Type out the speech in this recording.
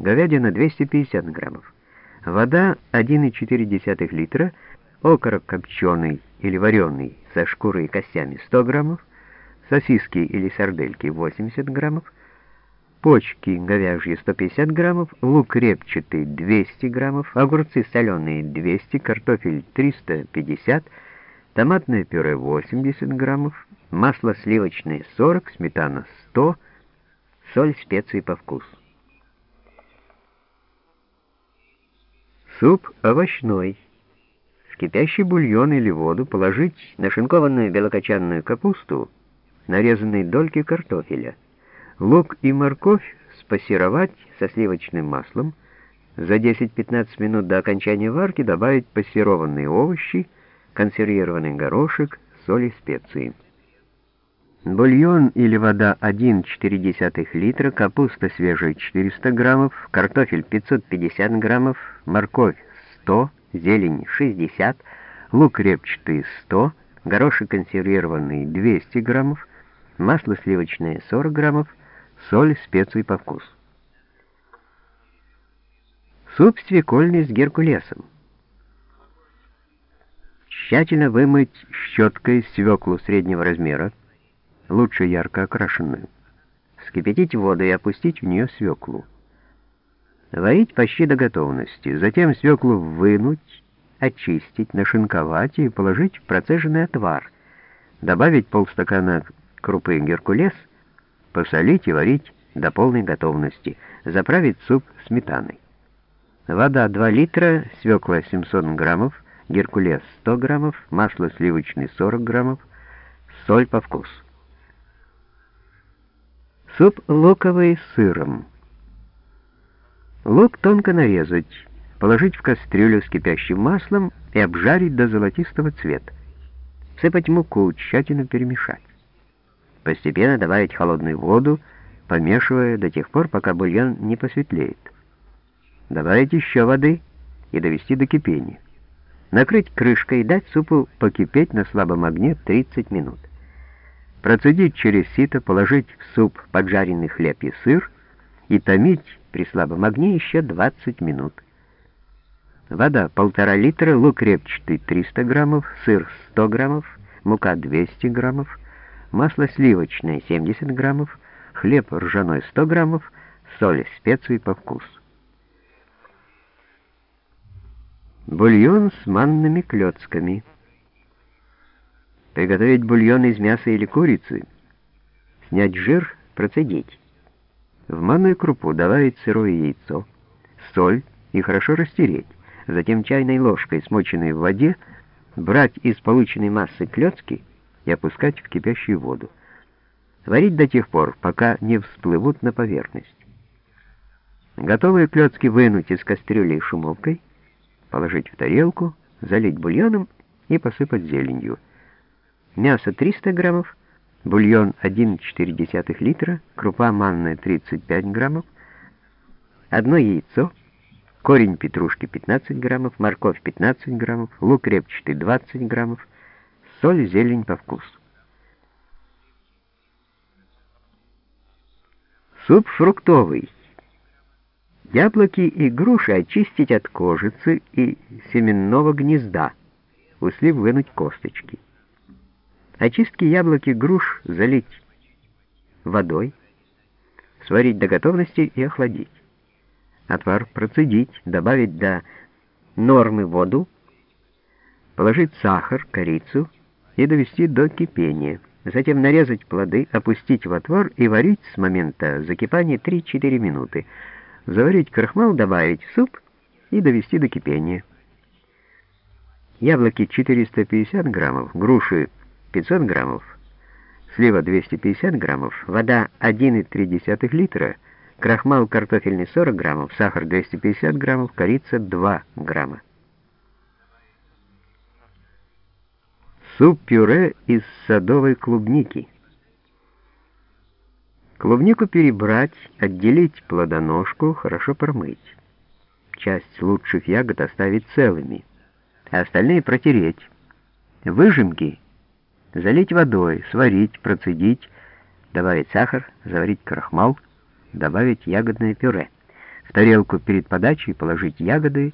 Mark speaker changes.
Speaker 1: говядина 250 граммов, вода 1,4 литра, окорок копченый или вареный со шкурой и костями 100 граммов, сосиски или сардельки 80 граммов, почки говяжьи 150 граммов, лук репчатый 200 граммов, огурцы соленые 200, картофель 350, томатное пюре 80 граммов, масло сливочное 40, сметана 100, соль, специи по вкусу. Суп овощной. В кипящий бульон или воду положить нашинкованную белокочанную капусту, нарезанные дольки картофеля, лук и морковь спассеровать со сливочным маслом, за 10-15 минут до окончания варки добавить пассерованные овощи, консервированный горошек, соль и специи. Бульон или вода 1,4 литра, капуста свежая 400 граммов, картофель 550 граммов, морковь 100, зелень 60, лук репчатый 100, горошек консервированный 200 граммов, масло сливочное 40 граммов, соль, специи по вкусу. Суп свекольный с геркулесом. Тщательно вымыть щеткой свеклу среднего размера, лучше ярко окрашенную. Вскипятить воду и опустить в нее свеклу. Варить почти до готовности, затем свеклу вынуть, очистить, нашинковать и положить в процеженный отвар, добавить полстакана крупы геркулес, посолить и варить до полной готовности, заправить суп сметаной. Вода 2 литра, свекла 700 граммов, геркулес 100 граммов, масло сливочное 40 граммов, соль по вкусу. Суп луковый с сыром. Лук тонко нарезать, положить в кастрюлю с кипящим маслом и обжарить до золотистого цвета. Сыпать муку, тщательно перемешать. Постепенно добавить холодную воду, помешивая до тех пор, пока бульон не посветлеет. Добавить еще воды и довести до кипения. Накрыть крышкой и дать супу покипеть на слабом огне 30 минут. Процедить через сито, положить в суп поджаренный хлеб и сыр и томить при слабом огне еще 20 минут. Вода полтора литра, лук репчатый 300 граммов, сыр 100 граммов, мука 200 граммов, масло сливочное 70 граммов, хлеб ржаной 100 граммов, соль, специи по вкусу. Бульон с манными клетками. Приготовить бульон из мяса или курицы. Снять жир, процедить. В манную крупу добавить сырое яйцо, соль и хорошо растереть. Затем чайной ложкой, смоченной в воде, брать из полученной массы клетки и опускать в кипящую воду. Варить до тех пор, пока не всплывут на поверхность. Готовые клетки вынуть из кастрюли шумовкой, положить в тарелку, залить бульоном и посыпать зеленью. Мясо 300 граммов, бульон 1,4 литра, крупа манная 35 граммов, одно яйцо, корень петрушки 15 граммов, морковь 15 граммов, лук репчатый 20 граммов, соль, зелень по вкусу. Суп фруктовый. Яблоки и груши очистить от кожицы и семенного гнезда, услив вынуть косточки. Очистки яблок и груш залить водой, сварить до готовности и охладить. Отвар процедить, добавить до нормы воду, положить сахар, корицу и довести до кипения. Затем нарезать плоды, опустить в отвар и варить с момента закипания 3-4 минуты. Заварить крахмал, добавить в суп и довести до кипения. Яблоки 450 граммов, груши 500 граммов, слива 250 граммов, вода 1,3 литра, крахмал картофельный 40 граммов, сахар 250 граммов, корица 2 грамма. Суп-пюре из садовой клубники. Клубнику перебрать, отделить плодоножку, хорошо промыть. Часть лучших ягод оставить целыми, а остальные протереть. Выжимки залить водой, сварить, процедить, добавить сахар, заварить крахмал, добавить ягодное пюре. В тарелку перед подачей положить ягоды